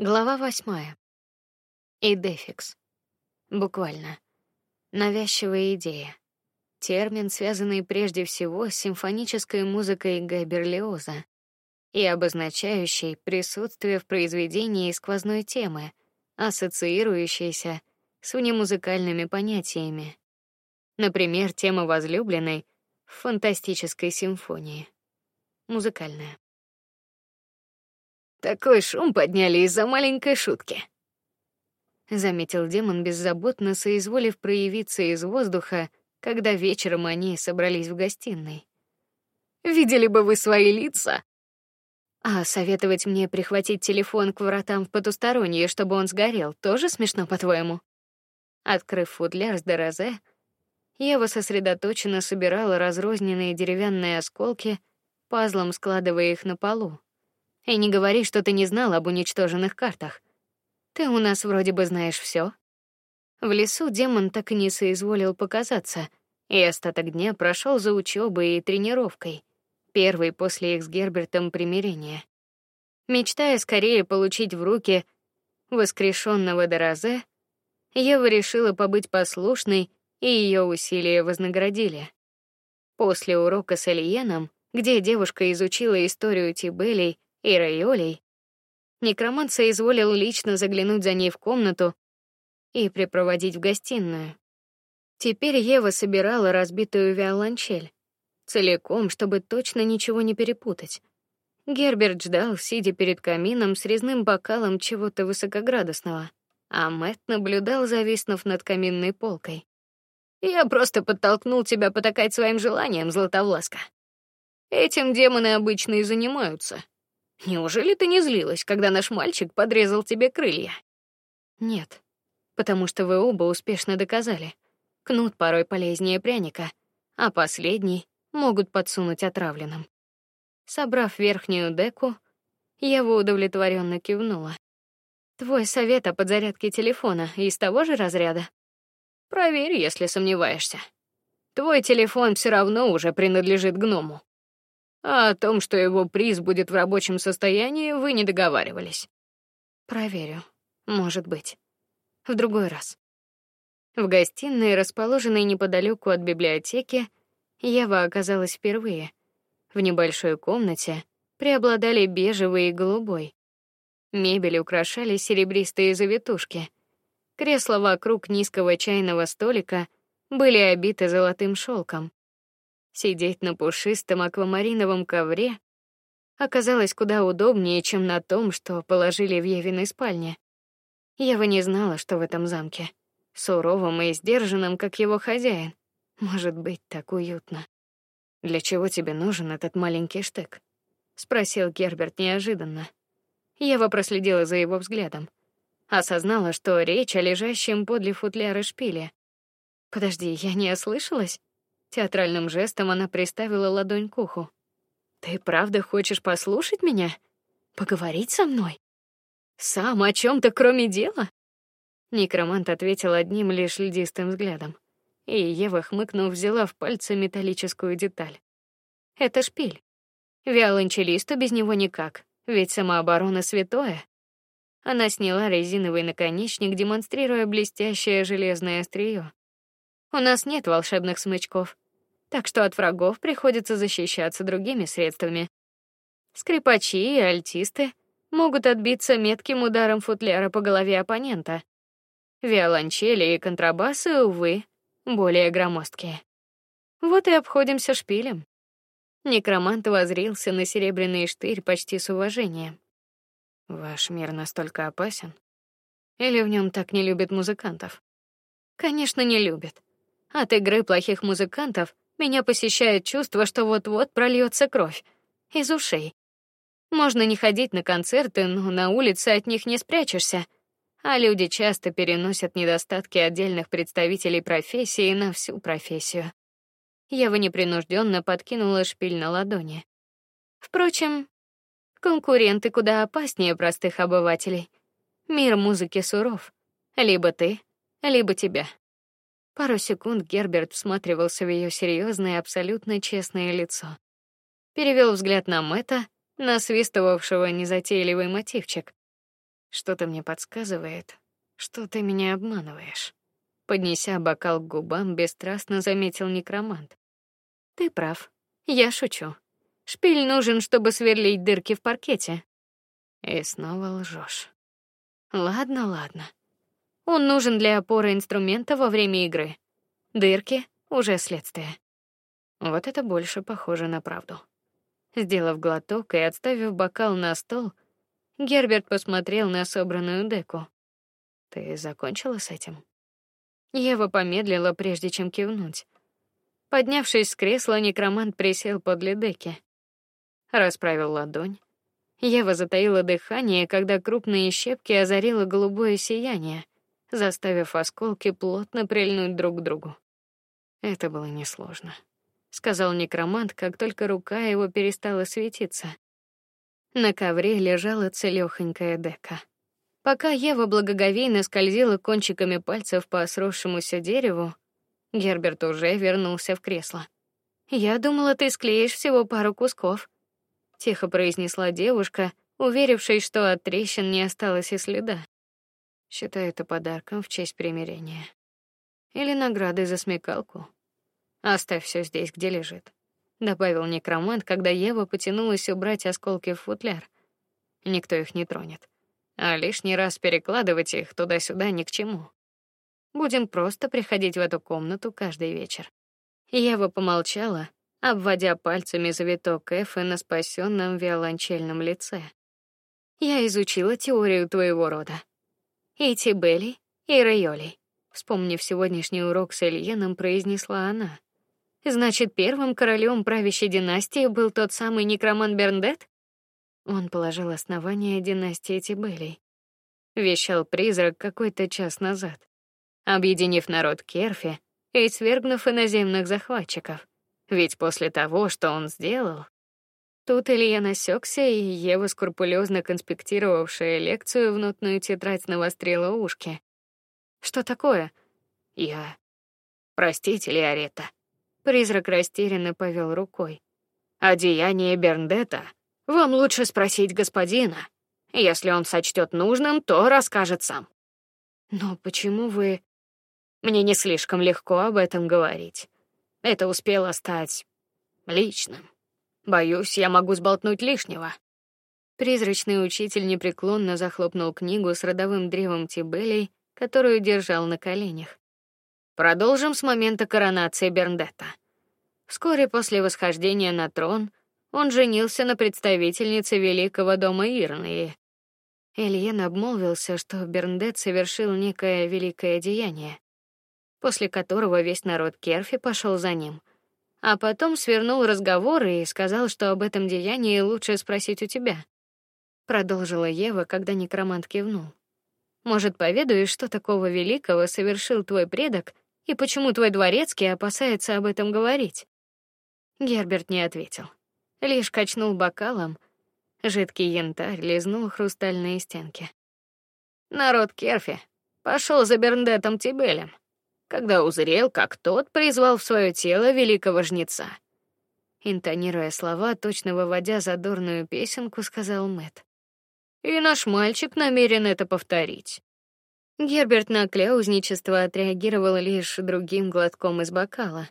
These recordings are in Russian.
Глава восьмая. Идефикс. Буквально. Навязчивая идея. Термин, связанный прежде всего с симфонической музыкой Г. Берлиоза и обозначающий присутствие в произведении сквозной темы, ассоциирующейся с внемузыкальными понятиями. Например, тема возлюбленной в фантастической симфонии. Музыкальная. Такой шум подняли из-за маленькой шутки. Заметил демон беззаботно соизволив проявиться из воздуха, когда вечером они собрались в гостиной. Видели бы вы свои лица. А советовать мне прихватить телефон к вратам в потустороннее, чтобы он сгорел, тоже смешно, по-твоему? Открыв футляр с дорозе, Ева сосредоточенно собирала разрозненные деревянные осколки, пазлом складывая их на полу. И не говори, что ты не знал об уничтоженных картах. Ты у нас вроде бы знаешь все. В лесу демон так и не соизволил показаться, и остаток дня прошел за учебой и тренировкой, первый после их с Гербертом примирения. Мечтая скорее получить в руки воскрешенного Дорозе, Ева решила побыть послушной, и ее усилия вознаградили. После урока с Элиеном, где девушка изучила историю Тибелей и Райолей, некромант соизволил лично заглянуть за ней в комнату и припроводить в гостиную. Теперь Ева собирала разбитую виолончель целиком, чтобы точно ничего не перепутать. Герберт ждал, сидя перед камином с резным бокалом чего-то высокоградусного, а Мэтт наблюдал, зависнув над каминной полкой. Я просто подтолкнул тебя потакать своим желанием, Златовласка. Этим демоны обычно и занимаются. Неужели ты не злилась, когда наш мальчик подрезал тебе крылья? Нет, потому что вы оба успешно доказали. Кнут порой полезнее пряника, а последний могут подсунуть отравленным. Собрав верхнюю деку, Ева удовлетворенно кивнула. Твой совет о подзарядке телефона из того же разряда? Проверь, если сомневаешься. Твой телефон все равно уже принадлежит гному. А о том, что его приз будет в рабочем состоянии, вы не договаривались. Проверю. Может быть. В другой раз. В гостиной, расположенной неподалеку от библиотеки, Ева оказалась впервые. В небольшой комнате преобладали бежевый и голубой. Мебель украшали серебристые завитушки. Кресла вокруг низкого чайного столика были обиты золотым шелком. Сидеть на пушистом аквамариновом ковре оказалось куда удобнее, чем на том, что положили в Евиной спальне. Ева не знала, что в этом замке, суровом и сдержанном, как его хозяин, может быть так уютно. Для чего тебе нужен этот маленький штык? спросил Герберт неожиданно. Ева проследила за его взглядом, осознала, что речь о лежащем подле футляра шпиле. Подожди, я не ослышалась? Театральным жестом она приставила ладонь к уху. Ты правда хочешь послушать меня? Поговорить со мной? Сам о чем то кроме дела? Некромант ответил одним лишь льдистым взглядом, и Ева, хмыкнув, взяла в пальцы металлическую деталь. Это шпиль. Виолончелисту без него никак, ведь самооборона святое. Она сняла резиновый наконечник, демонстрируя блестящее железное острие. У нас нет волшебных смычков, так что от врагов приходится защищаться другими средствами. Скрипачи и альтисты могут отбиться метким ударом футляра по голове оппонента. Виолончели и контрабасы, увы, более громоздкие. Вот и обходимся шпилем. Некромант возрился на серебряный штырь почти с уважением. Ваш мир настолько опасен? Или в нем так не любят музыкантов? Конечно, не любят. От игры плохих музыкантов меня посещает чувство, что вот-вот прольется кровь из ушей. Можно не ходить на концерты, но на улице от них не спрячешься. А люди часто переносят недостатки отдельных представителей профессии на всю профессию. Я в непринужденно подкинула шпиль на ладони. Впрочем, конкуренты куда опаснее простых обывателей. Мир музыки суров. Либо ты, либо тебя. Пару секунд Герберт всматривался в ее серьезное, абсолютно честное лицо. Перевел взгляд на Мэтта, насвистывавшего незатейливый мотивчик. Что-то мне подсказывает, что ты меня обманываешь. Поднеся бокал к губам, бесстрастно заметил некромант. Ты прав. Я шучу. Шпиль нужен, чтобы сверлить дырки в паркете. И снова лжешь. Ладно, ладно. Он нужен для опоры инструмента во время игры. Дырки уже следствие. Вот это больше похоже на правду. Сделав глоток и отставив бокал на стол, Герберт посмотрел на собранную деку. Ты закончила с этим? Ева помедлила, прежде чем кивнуть. Поднявшись с кресла, некромант присел подле деки. Расправил ладонь. Ева затаила дыхание, когда крупные щепки озарило голубое сияние, заставив осколки плотно прильнуть друг к другу. Это было несложно, сказал некромант, как только рука его перестала светиться. На ковре лежала целёхонькая дека. Пока Ева благоговейно скользила кончиками пальцев по сросшемуся дереву, Герберт уже вернулся в кресло. Я думала, ты склеишь всего пару кусков, тихо произнесла девушка, уверившись, что от трещин не осталось и следа. Считаю это подарком в честь примирения или наградой за смекалку. Оставь все здесь, где лежит добавил некромант, когда Ева потянулась убрать осколки в футляр. Никто их не тронет, а лишний раз перекладывать их туда-сюда ни к чему. Будем просто приходить в эту комнату каждый вечер. Ева помолчала, обводя пальцами завиток Эфы на спасенном виолончельном лице. Я изучила теорию твоего рода. И Тибели, и Райоли. Вспомнив сегодняшний урок с Ильеном, произнесла она. Значит, первым королем правящей династии был тот самый некроман Берндет? Он положил основание династии Тибелей. Вещал призрак какой-то час назад, объединив народ Керфи и свергнув иноземных захватчиков. Ведь после того, что он сделал, Тут Илья насекся, и Ева, скрупулезно конспектировавшая лекцию в нотную тетрадь, навострила ушки. Что такое? Я. Простите, Лиарета. Призрак растерянно повел рукой. Одеяние Берндета вам лучше спросить господина. Если он сочтет нужным, то расскажет сам. Но почему вы? Мне не слишком легко об этом говорить. Это успело стать личным. Боюсь, я могу сболтнуть лишнего. Призрачный учитель непреклонно захлопнул книгу с родовым древом Тибелей, которую держал на коленях. Продолжим с момента коронации Берндетта. Вскоре после восхождения на трон он женился на представительнице великого дома Ирнии. Эльен обмолвился, что Берндет совершил некое великое деяние, после которого весь народ Керфи пошел за ним. А потом свернул разговор и сказал, что об этом деянии лучше спросить у тебя. Продолжила Ева, когда некромант кивнул. Может, поведаешь, что такого великого совершил твой предок и почему твой дворецкий опасается об этом говорить? Герберт не ответил, лишь качнул бокалом. Жидкий янтарь лизнул хрустальные стенки. Народ Керфи пошел за Берндетом Тибелем, когда узрел, как тот призвал в свое тело великого жнеца. Интонируя слова, точно выводя задорную песенку, сказал Мэт. И наш мальчик намерен это повторить. Герберт на кляузничество отреагировал лишь другим глотком из бокала.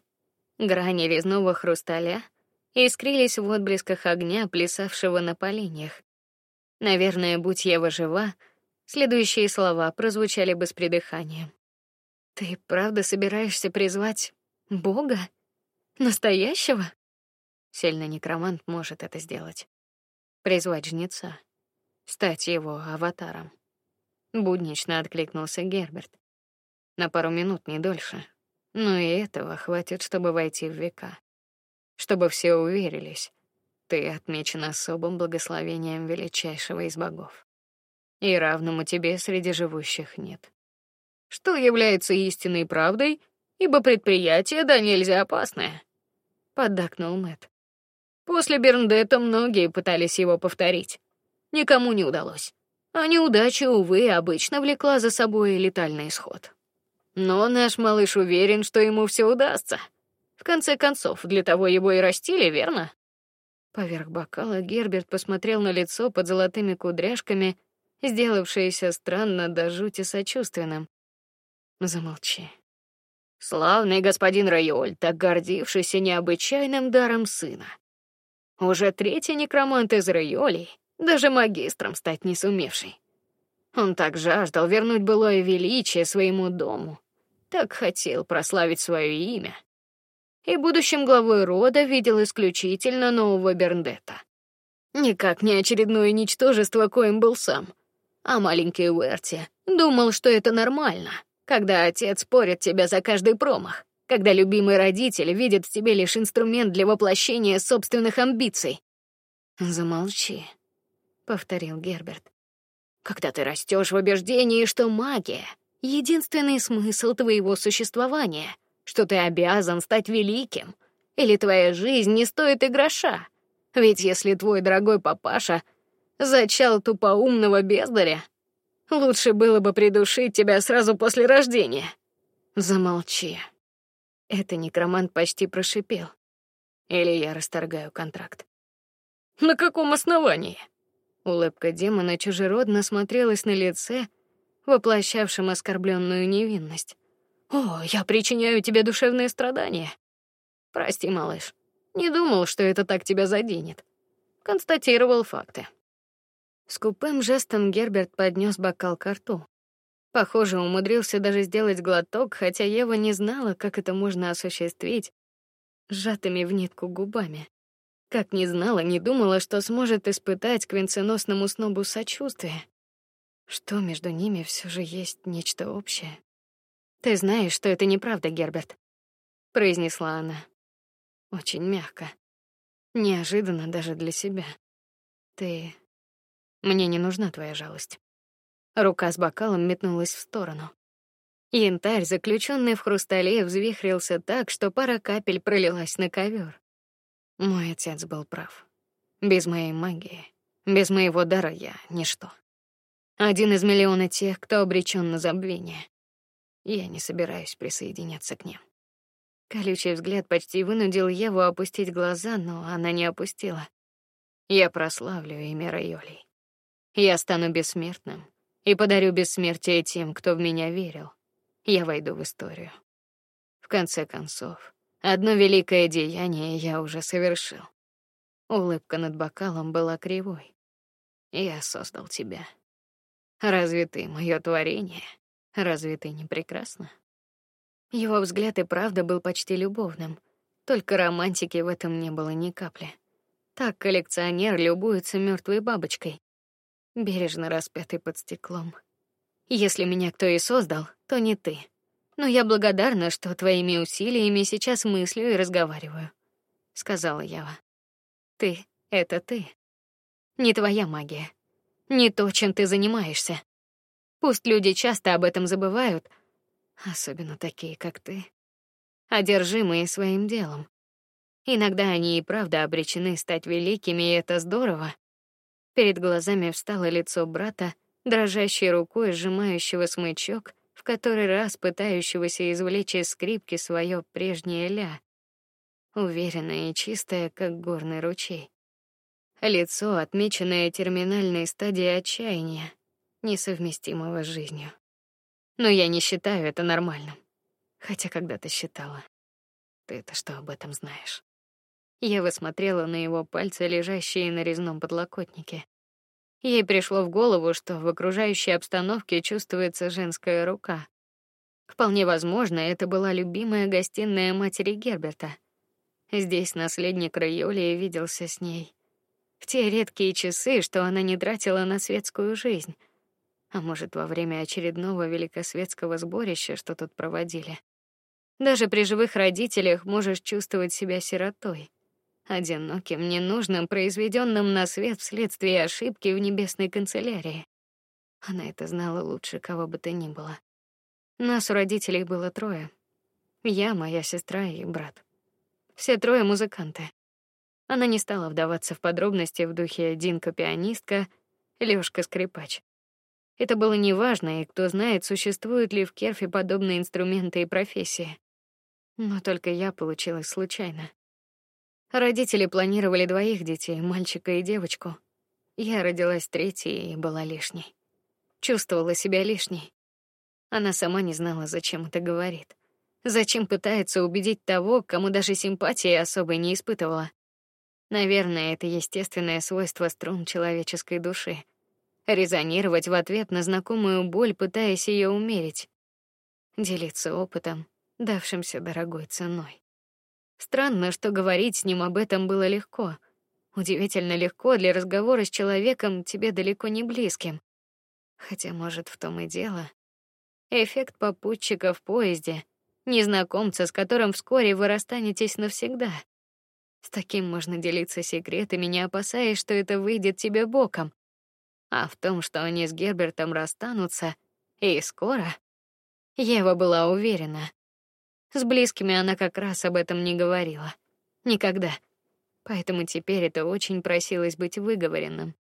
Грани резного хрусталя искрились в отблесках огня, плясавшего на поленьях. Наверное, будь я жива, следующие слова прозвучали бы с придыханием. Ты правда собираешься призвать Бога? Настоящего? Сильный некромант может это сделать. Призвать жнеца, стать его аватаром буднично откликнулся Герберт. На пару минут не дольше. Но и этого хватит, чтобы войти в века. Чтобы все уверились, ты отмечен особым благословением величайшего из богов. И равному тебе среди живущих нет. Что является истинной правдой, ибо предприятие да нельзя опасное. Поддакнул Мэт. После Берндета многие пытались его повторить. Никому не удалось а неудача, увы, обычно влекла за собой летальный исход. Но наш малыш уверен, что ему все удастся. В конце концов, для того его и растили, верно? Поверх бокала Герберт посмотрел на лицо под золотыми кудряшками, сделавшееся странно до жути сочувственным. Замолчи. Славный господин Райоль, так гордившийся необычайным даром сына. Уже третий некромант из Райолей, даже магистром стать не сумевший. Он так жаждал вернуть былое величие своему дому, так хотел прославить свое имя. И будущим главой рода видел исключительно нового Берндета. Никак не очередное ничтожество, коим был сам. А маленький Уэрти думал, что это нормально, когда отец спорит тебя за каждый промах, когда любимый родитель видит в тебе лишь инструмент для воплощения собственных амбиций. Замолчи, повторил Герберт. Когда ты растешь в убеждении, что магия — единственный смысл твоего существования, что ты обязан стать великим, или твоя жизнь не стоит и гроша. Ведь если твой дорогой папаша зачал тупоумного бездаря, лучше было бы придушить тебя сразу после рождения. Замолчи. Это некромант почти прошипел. Или я расторгаю контракт. На каком основании? Улыбка демона чужеродно смотрелась на лице, воплощавшем оскорбленную невинность. О, я причиняю тебе душевные страдания. Прости, малыш. Не думал, что это так тебя заденет. Констатировал факты. Скупым жестом Герберт поднес бокал к рту. Похоже, умудрился даже сделать глоток, хотя Ева не знала, как это можно осуществить сжатыми в нитку губами. Как не знала, не думала, что сможет испытать к венценосному снобу сочувствие. Что между ними все же есть нечто общее. Ты знаешь, что это неправда, Герберт, произнесла она. Очень мягко. Неожиданно даже для себя. Ты Мне не нужна твоя жалость. Рука с бокалом метнулась в сторону. Янтарь, заключенный в хрустале, взвихрился так, что пара капель пролилась на ковер. Мой отец был прав. Без моей магии, без моего дара я ничто. Один из миллиона тех, кто обречен на забвение. Я не собираюсь присоединяться к ним. Колючий взгляд почти вынудил Еву опустить глаза, но она не опустила. Я прославлю имя Райоли. Я стану бессмертным и подарю бессмертие тем, кто в меня верил. Я войду в историю. В конце концов, Одно великое деяние я уже совершил. Улыбка над бокалом была кривой. Я создал тебя. Разве ты мое творение? Разве ты не прекрасна? Его взгляд и правда был почти любовным, только романтики в этом не было ни капли. Так коллекционер любуется мертвой бабочкой, бережно распятой под стеклом. Если меня кто и создал, то не ты но я благодарна, что твоими усилиями сейчас мыслю и разговариваю, сказала Ява. Ты это ты. Не твоя магия, не то, чем ты занимаешься. Пусть люди часто об этом забывают, особенно такие, как ты, одержимые своим делом. Иногда они и правда обречены стать великими, и это здорово. Перед глазами встало лицо брата, дрожащей рукой сжимающего смычок, в который раз пытающегося извлечь из скрипки свое прежнее ля, уверенное и чистое, как горный ручей. Лицо, отмеченное терминальной стадией отчаяния, несовместимого с жизнью. Но я не считаю это нормальным. Хотя когда-то считала. Ты-то что об этом знаешь? Я высмотрела на его пальцы, лежащие на резном подлокотнике. Ей пришло в голову, что в окружающей обстановке чувствуется женская рука. Вполне возможно, это была любимая гостиная матери Герберта. Здесь наследник Райоли виделся с ней в те редкие часы, что она не тратила на светскую жизнь, а может, во время очередного великосветского сборища, что тут проводили. Даже при живых родителях можешь чувствовать себя сиротой одиноким, ненужным, произведенным на свет вследствие ошибки в небесной канцелярии. Она это знала лучше кого бы то ни было. Нас у родителей было трое: я, моя сестра и брат. Все трое музыканты. Она не стала вдаваться в подробности в духе Динка пианистка, Лёшка скрипач. Это было неважно, и кто знает, существуют ли в Керфе подобные инструменты и профессии. Но только я получилась случайно. Родители планировали двоих детей, мальчика и девочку. Я родилась третьей и была лишней. чувствовала себя лишней. Она сама не знала, зачем это говорит. Зачем пытается убедить того, кому даже симпатии особой не испытывала. Наверное, это естественное свойство струн человеческой души резонировать в ответ на знакомую боль, пытаясь ее умерить, делиться опытом, давшимся дорогой ценой. Странно, что говорить с ним об этом было легко. Удивительно легко для разговора с человеком тебе далеко не близким. Хотя, может, в том и дело. Эффект попутчика в поезде, незнакомца, с которым вскоре вы расстанетесь навсегда. С таким можно делиться секретами, не опасаясь, что это выйдет тебе боком. А в том, что они с Гербертом расстанутся и скоро, Ева была уверена. С близкими она как раз об этом не говорила. Никогда. Поэтому теперь это очень просилось быть выговоренным.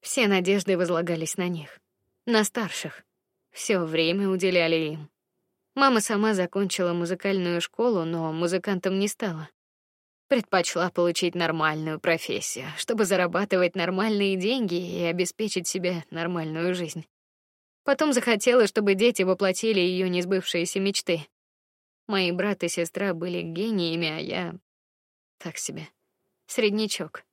Все надежды возлагались на них, на старших. Все время уделяли им. Мама сама закончила музыкальную школу, но музыкантом не стала предпочла получить нормальную профессию, чтобы зарабатывать нормальные деньги и обеспечить себе нормальную жизнь. Потом захотела, чтобы дети воплотили ее несбывшиеся мечты. Мои брат и сестра были гениями, а я так себе, среднячок.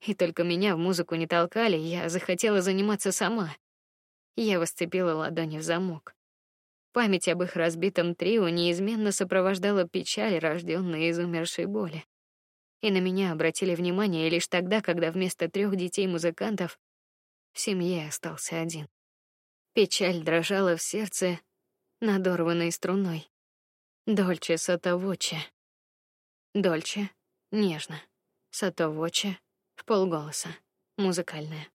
И только меня в музыку не толкали, я захотела заниматься сама. Я восцепила ладони в замок. Память об их разбитом трио неизменно сопровождала печаль, рожденная из умершей боли и на меня обратили внимание лишь тогда, когда вместо трех детей музыкантов в семье остался один. Печаль дрожала в сердце надорванной струной. Дольче сотовоче. Дольче нежно. Сотовоче в полголоса. Музыкальная.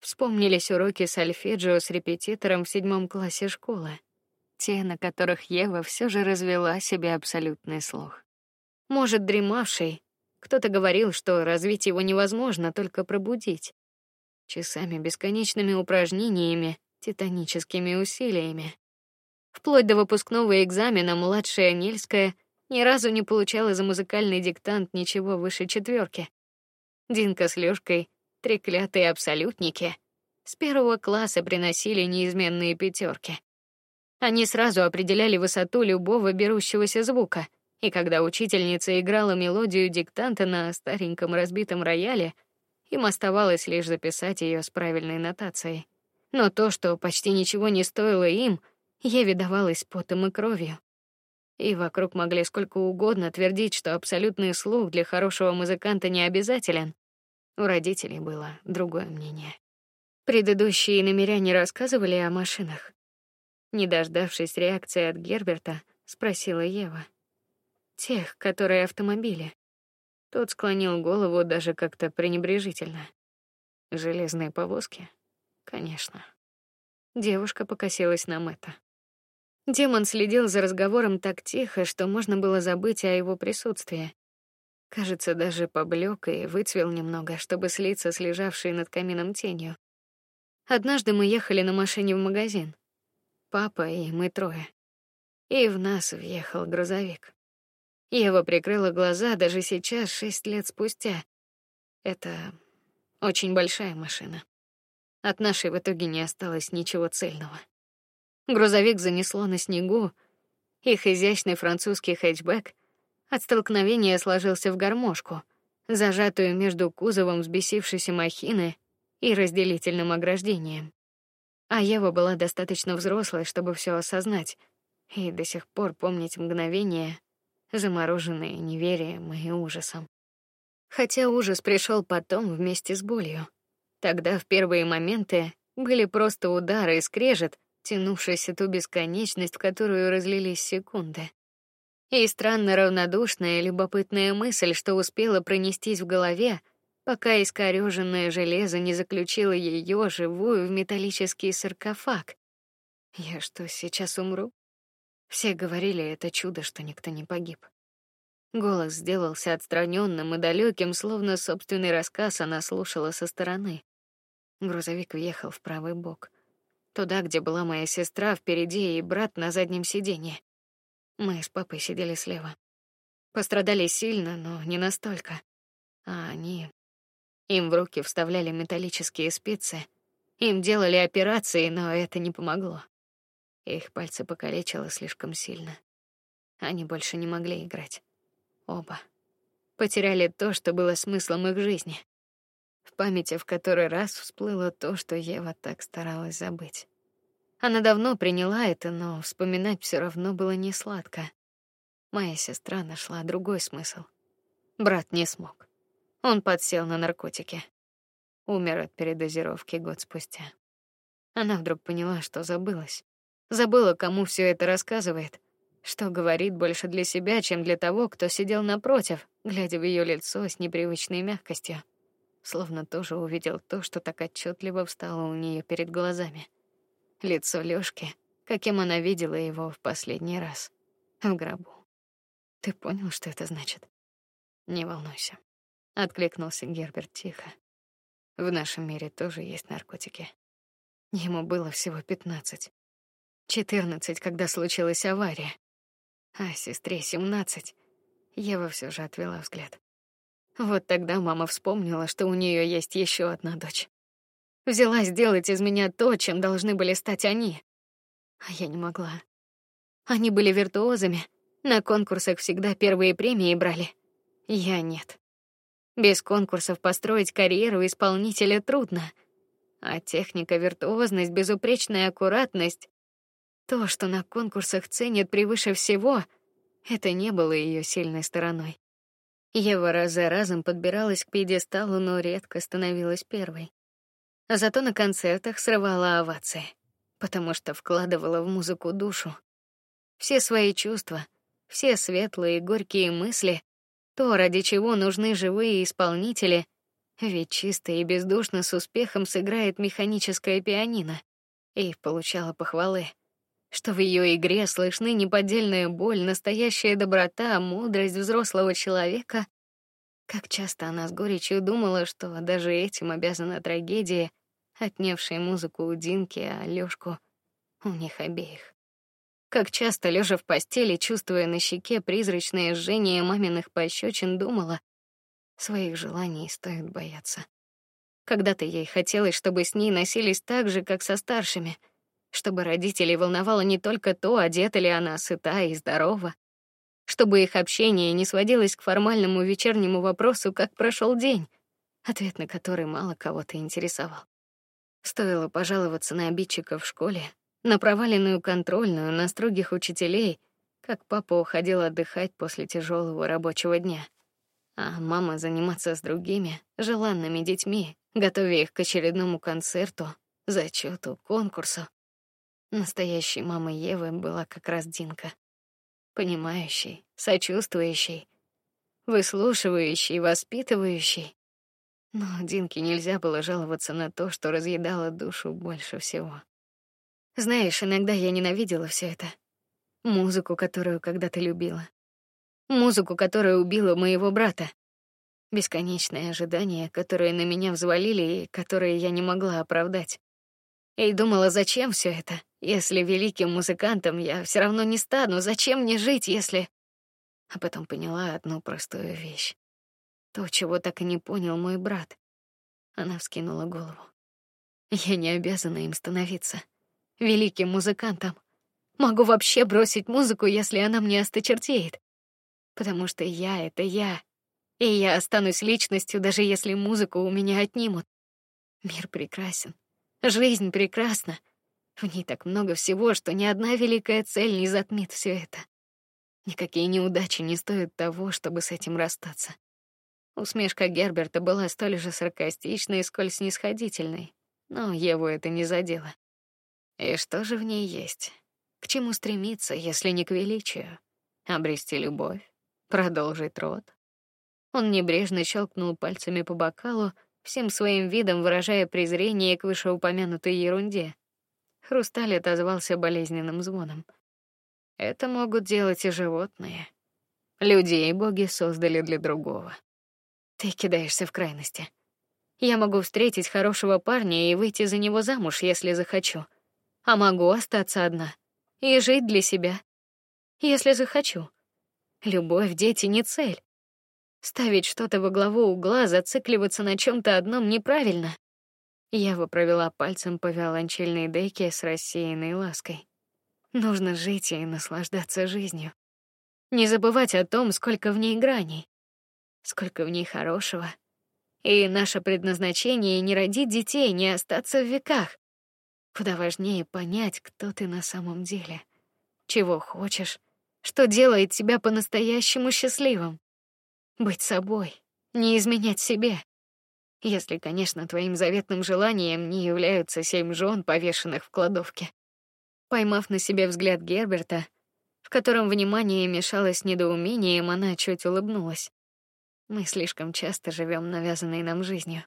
Вспомнились уроки сольфеджио с репетитором в седьмом классе школы, те, на которых Ева все же развела себе абсолютный слух может, дремавший. Кто-то говорил, что развить его невозможно, только пробудить. Часами бесконечными упражнениями, титаническими усилиями. Вплоть до выпускного экзамена младшая Нельская ни разу не получала за музыкальный диктант ничего выше четверки. Динка с Лёшкой, треклятые абсолютники, с первого класса приносили неизменные пятерки. Они сразу определяли высоту любого берущегося звука — и когда учительница играла мелодию диктанта на стареньком разбитом рояле, им оставалось лишь записать ее с правильной нотацией. Но то, что почти ничего не стоило им, ей давалось потом и кровью. И вокруг могли сколько угодно твердить, что абсолютный слух для хорошего музыканта не обязателен. У родителей было другое мнение. Предыдущие намеряне рассказывали о машинах. Не дождавшись реакции от Герберта, спросила Ева. Тех, которые автомобили. Тот склонил голову даже как-то пренебрежительно. Железные повозки? Конечно. Девушка покосилась на Мэтта. Демон следил за разговором так тихо, что можно было забыть о его присутствии. Кажется, даже поблек и выцвел немного, чтобы слиться с лежавшей над камином тенью. Однажды мы ехали на машине в магазин. Папа и мы трое. И в нас въехал грузовик. Ева прикрыла глаза даже сейчас, шесть лет спустя. Это очень большая машина. От нашей в итоге не осталось ничего цельного. Грузовик занесло на снегу. Их изящный французский хэтчбэк от столкновения сложился в гармошку, зажатую между кузовом взбесившейся махины и разделительным ограждением. А Ева была достаточно взрослой, чтобы все осознать, и до сих пор помнить мгновение, замороженные неверием и ужасом. Хотя ужас пришел потом вместе с болью. Тогда в первые моменты были просто удары и скрежет, тянувшийся ту бесконечность, в которую разлились секунды. И странно равнодушная любопытная мысль, что успела пронестись в голове, пока искорёженное железо не заключило ее живую в металлический саркофаг. Я что, сейчас умру? Все говорили, это чудо, что никто не погиб. Голос сделался отстраненным и далеким, словно собственный рассказ она слушала со стороны. Грузовик въехал в правый бок, туда, где была моя сестра впереди и брат на заднем сиденье. Мы с папой сидели слева. Пострадали сильно, но не настолько. А они им в руки вставляли металлические спицы Им делали операции, но это не помогло. Их пальцы покалечило слишком сильно. Они больше не могли играть. Оба потеряли то, что было смыслом их жизни. Памяти в который раз всплыло то, что Ева так старалась забыть. Она давно приняла это, но вспоминать все равно было не сладко. Моя сестра нашла другой смысл. Брат не смог. Он подсел на наркотики. Умер от передозировки год спустя. Она вдруг поняла, что забылась. Забыла, кому все это рассказывает, что говорит больше для себя, чем для того, кто сидел напротив, глядя в ее лицо с непривычной мягкостью, словно тоже увидел то, что так отчетливо встало у нее перед глазами. Лицо Лёшки, каким она видела его в последний раз в гробу. Ты понял, что это значит? Не волнуйся, откликнулся Герберт тихо. В нашем мире тоже есть наркотики. Ему было всего пятнадцать, четырнадцать, когда случилась авария, а сестре семнадцать. Ева все же отвела взгляд. Вот тогда мама вспомнила, что у нее есть еще одна дочь. Взялась делать из меня то, чем должны были стать они. А я не могла. Они были виртуозами, на конкурсах всегда первые премии брали. Я нет. Без конкурсов построить карьеру исполнителя трудно. А техника, виртуозность, безупречная аккуратность то, что на конкурсах ценят превыше всего, это не было ее сильной стороной. Ева раз за разом подбиралась к пьедесталу, но редко становилась первой. Зато на концертах срывала овации, потому что вкладывала в музыку душу. Все свои чувства, все светлые и горькие мысли, то, ради чего нужны живые исполнители, ведь чисто и бездушно с успехом сыграет механическое пианино, и получала похвалы что в ее игре слышны неподдельная боль, настоящая доброта, мудрость взрослого человека. Как часто она с горечью думала, что даже этим обязана трагедии, отнявшей музыку у Динки, а Лёшку у них обеих. Как часто лежа в постели, чувствуя на щеке призрачное жжение маминых пощечин, думала, своих желаний стоит бояться. Когда-то ей хотелось, чтобы с ней носились так же, как со старшими — чтобы родителей волновало не только то, одета ли она сыта и здорова, чтобы их общение не сводилось к формальному вечернему вопросу, как прошел день, ответ на который мало кого-то интересовал. Стоило пожаловаться на обидчика в школе, на проваленную контрольную, на строгих учителей, как папа уходил отдыхать после тяжелого рабочего дня, а мама заниматься с другими желанными детьми, готовя их к очередному концерту, зачету, конкурсу. Настоящей мамой Евы была как раз Динка, понимающей, сочувствующей, выслушивающей, воспитывающей. Но Динке нельзя было жаловаться на то, что разъедало душу больше всего. Знаешь, иногда я ненавидела все это. Музыку, которую когда-то любила. Музыку, которая убила моего брата. Бесконечное ожидание, которое на меня взвалили и которое я не могла оправдать. И думала, зачем все это? Если великим музыкантом я все равно не стану, зачем мне жить, если... А потом поняла одну простую вещь. То, чего так и не понял мой брат. Она вскинула голову. Я не обязана им становиться. Великим музыкантом. Могу вообще бросить музыку, если она мне осточертеет. Потому что я — это я. И я останусь личностью, даже если музыку у меня отнимут. Мир прекрасен. Жизнь прекрасна. В ней так много всего, что ни одна великая цель не затмит все это. Никакие неудачи не стоят того, чтобы с этим расстаться. Усмешка Герберта была столь же саркастичной, сколь снисходительной, но Еву это не задело. И что же в ней есть? К чему стремиться, если не к величию? Обрести любовь, продолжить род. Он небрежно щелкнул пальцами по бокалу, всем своим видом выражая презрение к вышеупомянутой ерунде. Хрусталь отозвался болезненным звоном. Это могут делать и животные. Людей боги создали для другого. Ты кидаешься в крайности. Я могу встретить хорошего парня и выйти за него замуж, если захочу, а могу остаться одна и жить для себя, если захочу. Любовь, дети не цель. Ставить что-то во главу угла, зацикливаться на чем то одном неправильно. Я провела пальцем по виолончельной деке с рассеянной лаской. Нужно жить и наслаждаться жизнью. Не забывать о том, сколько в ней граней, сколько в ней хорошего. И наше предназначение не родить детей, не остаться в веках. Куда важнее понять, кто ты на самом деле, чего хочешь, что делает тебя по-настоящему счастливым. Быть собой, не изменять себе. Если, конечно, твоим заветным желанием не являются семь жен, повешенных в кладовке. Поймав на себе взгляд Герберта, в котором внимание мешалось недоумением, она чуть улыбнулась. Мы слишком часто живем навязанной нам жизнью.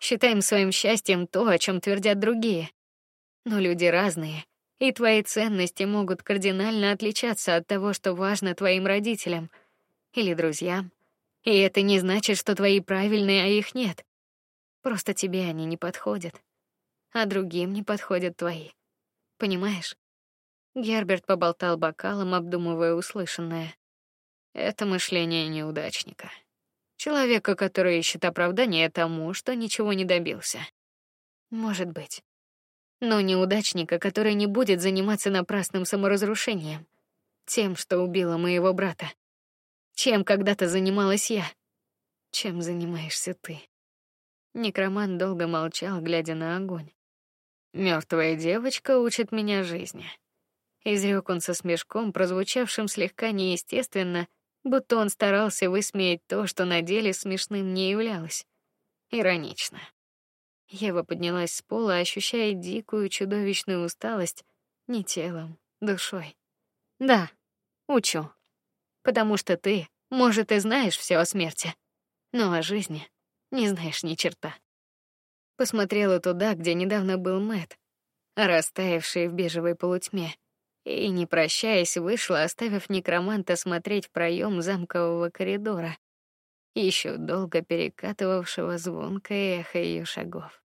Считаем своим счастьем то, о чем твердят другие. Но люди разные, и твои ценности могут кардинально отличаться от того, что важно твоим родителям или друзьям. И это не значит, что твои правильные, а их нет. Просто тебе они не подходят, а другим не подходят твои. Понимаешь? Герберт поболтал бокалом, обдумывая услышанное. Это мышление неудачника. Человека, который ищет оправдание тому, что ничего не добился. Может быть. Но неудачника, который не будет заниматься напрасным саморазрушением, тем, что убило моего брата. Чем когда-то занималась я? Чем занимаешься ты? Некроман долго молчал, глядя на огонь. Мертвая девочка учит меня жизни. Изрек он со смешком, прозвучавшим слегка неестественно, будто он старался высмеять то, что на деле смешным не являлось. Иронично. Ева поднялась с пола, ощущая дикую чудовищную усталость не телом, душой. Да, учу потому что ты, может, и знаешь все о смерти, но о жизни не знаешь ни черта. Посмотрела туда, где недавно был Мэт, растаявший в бежевой полутьме, и не прощаясь вышла, оставив некроманта смотреть в проем замкового коридора, еще долго перекатывавшего звонкое эхо ее шагов.